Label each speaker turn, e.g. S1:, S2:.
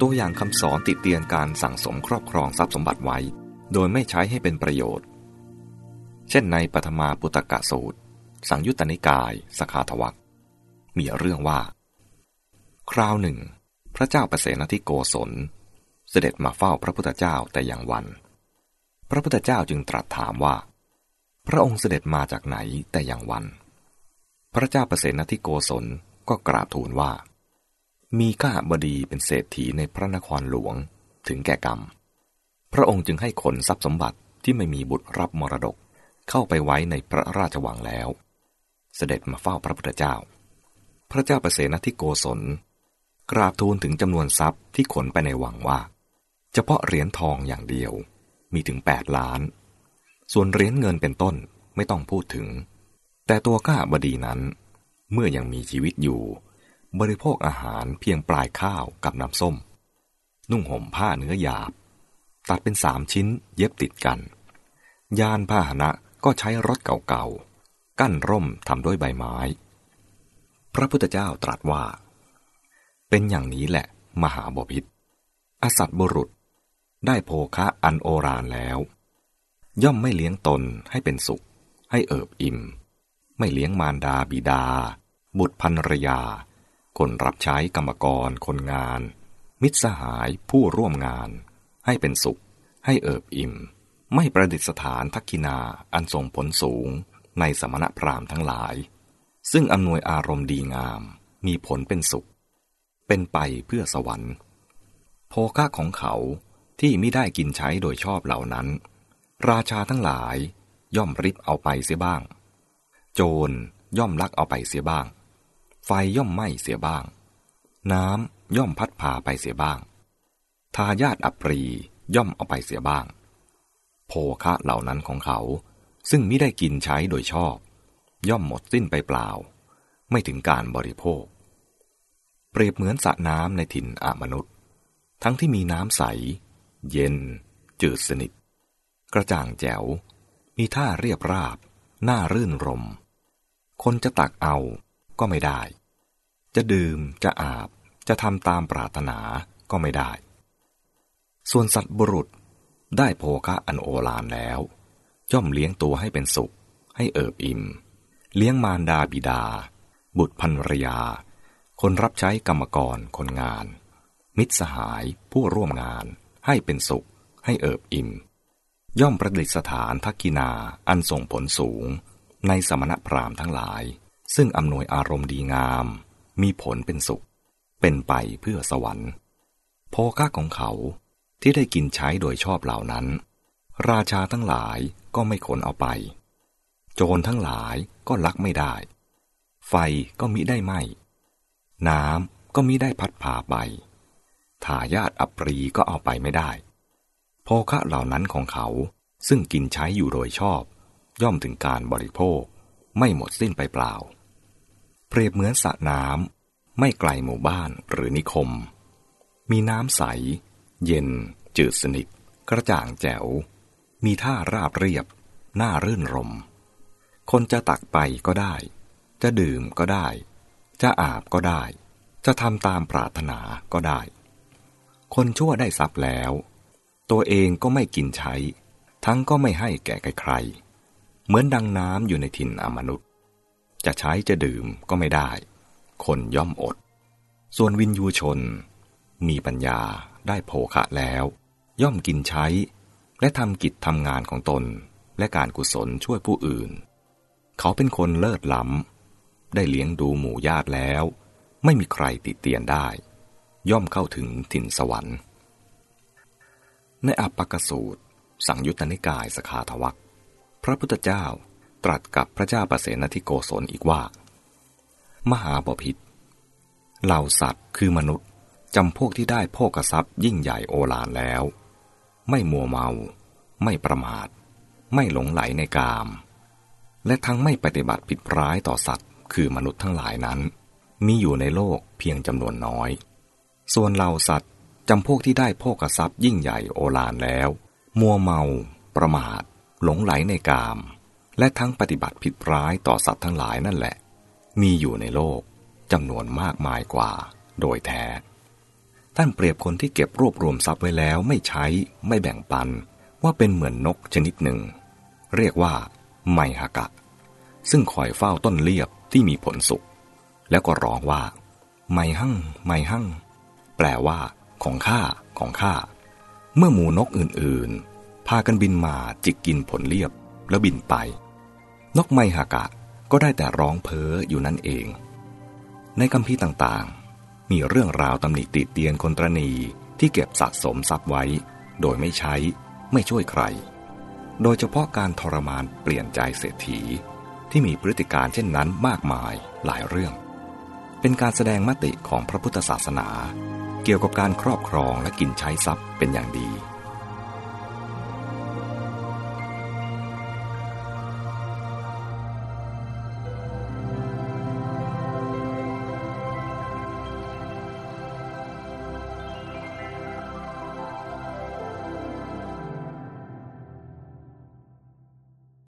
S1: ตัวอย่างคำสอนติดเตียนการสั่งสมครอบครองทรัพย์สมบัติไว้ โดยไม่ใช้ให้เป็นประโยชน์ เช่นในปฐมาปุตกะสูตร สังยุตตนิกาย สขาทวักมีเรื่องว่า คราวหนึ่ง พระเจ้าประเสนทิโกศล เสด็จมาเฝ้าพระพุทธเจ้าแต่อย่างวัน พระพุทธเจ้าจึงตรัสถามว่า พระองค์เสด็จมาจากไหนแต่อย่างวัน พระเจ้าประเสนทิโกศลก็กราบทูลว่า มีข้าบดีเป็นเศรษฐีในพระนครหลวงถึงแก่กรรม พระองค์จึงให้ขนทรัพย์สมบัติที่ไม่มีบุตรรับมรดกเข้าไปไว้ในพระราชวังแล้ว เสด็จมาเฝ้าพระพุทธเจ้า พระเจ้าประเสนทิโกศล กราบทูลถึงจำนวนทรัพย์ที่ขนไปในวังว่า เฉพาะเหรียญทองอย่างเดียวมีถึงแปดล้าน ส่วนเหรียญเงินเป็นต้นไม่ต้องพูดถึง แต่ตัวข้าบดีนั้น เมื่อยังมีชีวิตอยู่ บริโภคอาหารเพียงปลายข้าวกับน้ำส้ม นุ่งห่มผ้าเนื้อหยาบ ตัดเป็นสามชิ้นเย็บติดกัน ยานพาหนะก็ใช้รถเก่าๆ กั้นร่มทำด้วยใบไม้ พระพุทธเจ้าตรัสว่า เป็นอย่างนี้แหละ มหาบพิษอสัตบุรุษ ได้โภคะอันโอรานแล้ว ย่อมไม่เลี้ยงตนให้เป็นสุข ให้เอิบอิ่ม ไม่เลี้ยงมารดาบิดา บุตรภรรยา คนรับใช้กรรมกร คนงาน มิตรสหายผู้ร่วมงาน ให้เป็นสุข ให้เอิบอิ่ม ไม่ประดิษฐานทักกินาอันทรงผลสูงในสมณพราหมณ์ทั้งหลาย ซึ่งอำนวยอารมณ์ดีงาม มีผลเป็นสุข เป็นไปเพื่อสวรรค์โภคะของเขาที่ไม่ได้กินใช้โดยชอบเหล่านั้น ราชาทั้งหลายย่อมริบเอาไปเสียบ้าง โจรย่อมลักเอาไปเสียบ้าง ไฟย่อมไหม้เสียบ้าง น้ำย่อมพัดพาไปเสียบ้าง ทายาทอัปรีย่อมเอาไปเสียบ้าง โภคะเหล่านั้นของเขา ซึ่งไม่ได้กินใช้โดยชอบ ย่อมหมดสิ้นไปเปล่า ไม่ถึงการบริโภค เปรียบเหมือนสระน้ำในถิ่นอมนุษย์ ทั้งที่มีน้ำใส เย็น จืดสนิท กระจ่างแจ๋ว มีท่าเรียบราบ น่ารื่นรม คนจะตักเอา ก็ไม่ได้ จะดื่มจะอาบจะทำตามปรารถนาก็ไม่ได้ ส่วนสัตว์บุรุษได้โภคะอันโอฬารแล้ว ย่อมเลี้ยงตัวให้เป็นสุข ให้เอิบอิ่ม เลี้ยงมารดาบิดา บุตรภรรยา คนรับใช้กรรมกรคนงาน มิตรสหายผู้ร่วมงาน ให้เป็นสุข ให้เอิบอิ่ม ย่อมประดิษฐานทักกินาอันส่งผลสูงในสมณพราหมณ์ทั้งหลาย ซึ่งอำนวยอารมณ์ดีงาม มีผลเป็นสุข เป็นไปเพื่อสวรรค์โภคะของเขาที่ได้กินใช้โดยชอบเหล่านั้น ราชาทั้งหลายก็ไม่ขนเอาไป โจรทั้งหลายก็ลักไม่ได้ ไฟก็มิได้ไหมน้ำก็มิได้พัดพาไปทายาทอัปรีก็เอาไปไม่ได้โภคะเหล่านั้นของเขาซึ่งกินใช้อยู่โดยชอบ ย่อมถึงการบริโภค ไม่หมดสิ้นไปเปล่า เปรียบเหมือนสระน้ำไม่ไกลหมู่บ้านหรือนิคม มีน้ำใส เย็น จืดสนิท กระจ่างแจ๋ว มีท่าราบเรียบ น่ารื่นรม คนจะตักไปก็ได้ จะดื่มก็ได้ จะอาบก็ได้ จะทำตามปรารถนาก็ได้ คนชั่วได้ทรัพย์แล้ว ตัวเองก็ไม่กินใช้ ทั้งก็ไม่ให้แก่ใคร เหมือนดังน้ำอยู่ในถิ่นอมนุษย์ จะใช้จะดื่มก็ไม่ได้ คนย่อมอด ส่วนวินยูชน มีปัญญาได้โภคะแล้ว ย่อมกินใช้ และทำกิจทำงานของตนและการกุศลช่วยผู้อื่น เขาเป็นคนเลิศล้ำ ได้เลี้ยงดูหมู่ญาติแล้ว ไม่มีใครติดเตียนได้ ย่อมเข้าถึงถิ่นสวรรค์ ในอัปปกสูตร สังยุตตนิกายสขาทวักพระพุทธเจ้า ตรัสกับพระเจ้าประเสนทิโกศลอีกว่า มหาบพิษเหล่าสัตว์คือมนุษย์จำพวกที่ได้โภกทรัพย์ยิ่งใหญ่โอฬารแล้ว ไม่มัวเมา ไม่ประมาท ไม่หลงไหลในกาม และทั้งไม่ปฏิบัติผิดร้ายต่อสัตว์ คือมนุษย์ทั้งหลายนั้น มีอยู่ในโลกเพียงจำนวนน้อย ส่วนเหล่าสัตว์จำพวกที่ได้โภกทรัพย์ยิ่งใหญ่โอฬารแล้ว มัวเมา ประมาท หลงไหลในกาม และทั้งปฏิบัติผิดร้ายต่อสัตว์ทั้งหลายนั่นแหละ มีอยู่ในโลกจำนวนมากมายกว่า โดยแท้ ท่านเปรียบคนที่เก็บรวบรวมทรัพย์ไว้แล้วไม่ใช้ไม่แบ่งปัน ว่าเป็นเหมือนนกชนิดหนึ่ง เรียกว่า ไมฮากะ ซึ่งคอยเฝ้าต้นเลียบที่มีผลสุกแล้วก็ร้องว่า ไมหั่งไมหั่งแปลว่า ของข้าของข้าเมื่อหมูนกอื่นๆ พากันบินมาจิกกินผลเลียบ แล้วบินไป นกไมฮากะก็ได้แต่ร้องเพ้ออยู่นั่นเอง ในคำพีต่างๆ มีเรื่องราวตำหนิติเตียนคนตรณีที่เก็บสะสมทรัพย์ไว้ โดยไม่ใช้ไม่ช่วยใคร โดยเฉพาะการทรมานเปลี่ยนใจเศรษฐีที่มีพฤติการเช่นนั้นมากมายหลายเรื่อง เป็นการแสดงมติของพระพุทธศาสนา เกี่ยวกับการครอบครองและกินใช้ทรัพย์เป็นอย่างดี